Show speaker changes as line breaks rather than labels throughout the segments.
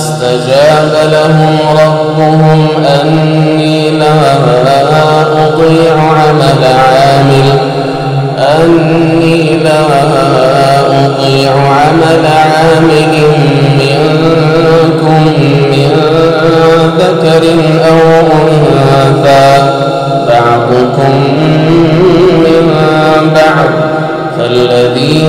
فاستجاب لهم ربهم أني لا أضيع عمل عامل أني لا أضيع عمل عامل منكم من ذكر أو أنثى بعضكم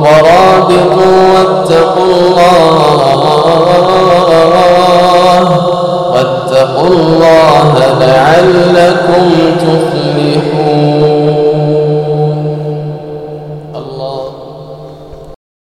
ورابطوا واتقوا الله.